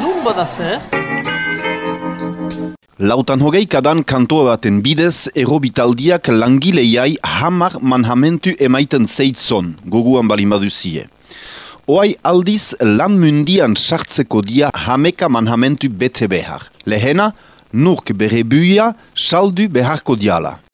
Nun bada zer? Lautan hogei kadan kantua baten bidez, erobitaldiak langileiai hamar manhamentu emaiten zeitzon, goguan balin baduzie. Oai aldiz lan mundian sartzeko dia hameka manhamentu bete behar. Lehena, nurk bere buia saldu beharko diala.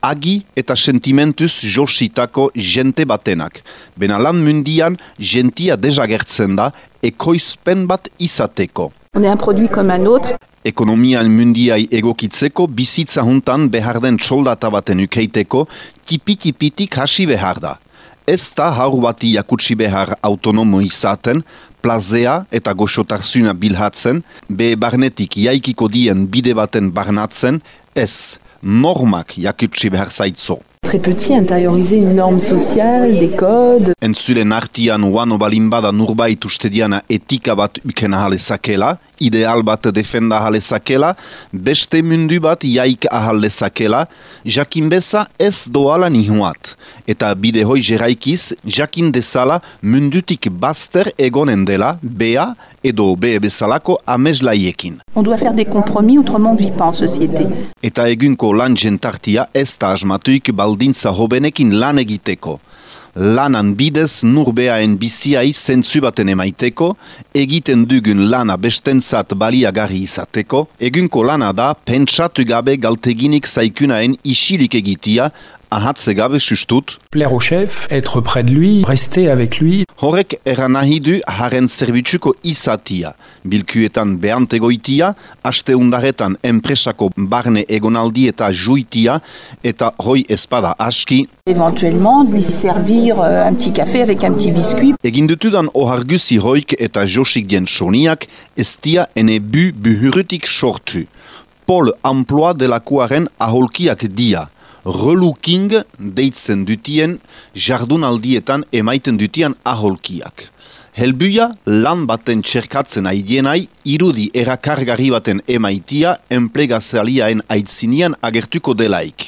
Agi eta sentimentuz jositako jente batenak. Bena lan mundian jentia desagertzen da ekoizpen bat izateko. On est un produit comme un autre. Ekonomian mundiai egokitzeko bizitza juntan behar den soldata baten ukeiteko tipi-tipitik hasi behar da. Ez da haur bati jakutsi behar autonomo izaten, plazea eta goxotarzuna bilhatzen, be barnetik jaikiko dien bide baten barnatzen, ez normak jakutsi behar zaitzo. Très petit, intérioriser une norme sociale, des codes. Entzulen artian uano balimbada nurbait uste diana etika bat uken ahalezakela, ideal bat defenda ahalezakela, beste mundu bat jaik ahalezakela, jakin beza ez doala nihuat. Eta bide hoi jeraikiz, jakin dezala mundutik baster egonen dela, bea edo be bezalako ameslaiekin. On doit faire des compromis, autrement on vit pas en société. Eta egunko lan jentartia ez da asmatuik baldintza hobenekin lan egiteko. Lanan bidez nurbeaen biziai zentzu baten emaiteko, egiten dugun lana bestentzat baliagarri izateko, egunko lana da pentsatu gabe galteginik zaikunaen isilik egitia, Plaire au chef, être près de lui, rester avec lui. Horrek eran nahi du haren zerbitzuko izatia. Bilkuetan behantegoitia, aste undaretan enpresako barne egonaldi eta juitia, eta hoi espada aski, Éventuellement, lui servir euh, un petit café avec un petit biscuit. egin dutudan oharguzi hoik eta josik dien soniak, ez dia ene bu buhurutik sortu. Pol emploi delakoaren aholkiak dia. Relooking deitzen dutien jardunaldietan emaiten dutien aholkiak. Helbuia lan baten txerkatzen aidienai, irudi erakargarri baten emaitia enplegazaliaen aitzinian agertuko delaik.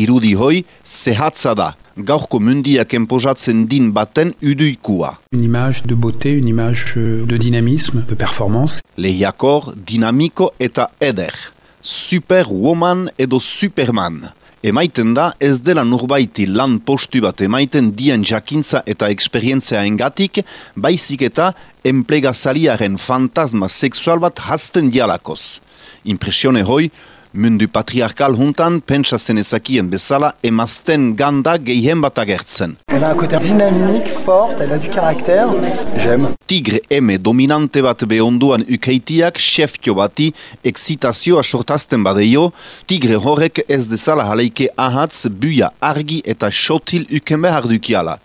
Irudi hoi, zehatza da, gaurko mundiak enposatzen din baten uduikua. Une image de beauté, une image euh, de dynamisme, de performance. lehiakor, dinamiko eta eder. Superwoman edo Superman. Emaiten da ez dela nurbaiti lan postu bat emaiten dien jakintza eta eksperientzia engatik, baizik eta enplegazaliaren fantasma sexual bat hasten dialakoz. Impresione hoi, mundu patriarkal juntan pentsa zenezakien bezala emazten ganda gehien bat agertzen. Elle a un côté dynamique, forte, elle a du caractère. J'aime. Tigre eme dominante bat behonduan ukeitiak xeftio bati excitazioa sortazten badeio, tigre horrek ez dezala jaleike ahatz buia argi eta xotil uken behar dukiala.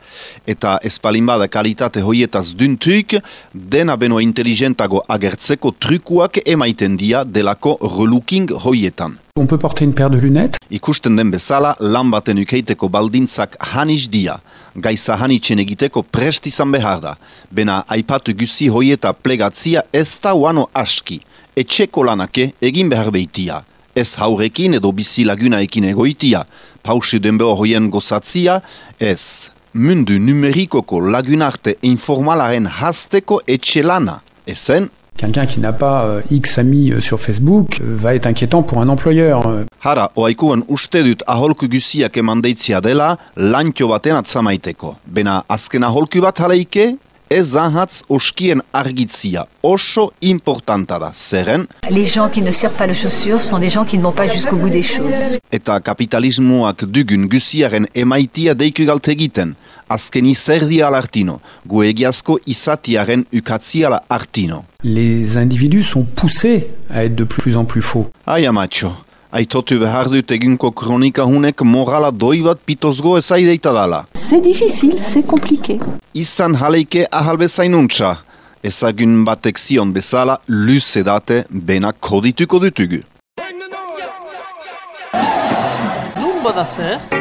Eta espalin bada kalitate hoietaz duntuik, dena beno inteligentago agertzeko trukuak emaiten dia delako relooking hoietan. On peut porter une paire de lunettes. Ikusten den bezala lan baten ukeiteko baldintzak hanis dia. Gaiza hanitzen egiteko prest izan behar da. Bena aipatu guzi hoieta plegatzia ez da uano aski. Etxeko lanake egin behar beitia. Ez haurekin edo bizi lagunaekin egoitia. Pausi denbeo hoien gozatzia, ez. Mundu numerikoko lagunarte informalaren hasteko etxe lana. Ezen, Quelqu'un qui n'a pas euh, X amis euh, sur Facebook euh, va être inquiétant pour un employeur. Hara, oaikuan uste dut aholku guziak eman deitzia dela lantio baten atzamaiteko. Bena azken aholku bat jaleike, ez ahatz oskien argitzia. Oso importanta da, zeren, Les gens qui ne serrent pas les chaussures sont des gens qui ne vont pas jusqu'au bout des choses. eta kapitalismoak dugun guziaren emaitia deiku gu egiazko izatiaren ukatziala artino. les individus sont poussés à être de plus en plus faux. Ai amatxo, aitotu behar dut egunko kronika hunek morala doi bat pitozgo ezaideita dala. C'est difficile, c'est compliqué. izan jaleike ahal bezainuntza. Ezagun batek zion bezala luze date bena kodituko dutugu. bada zer?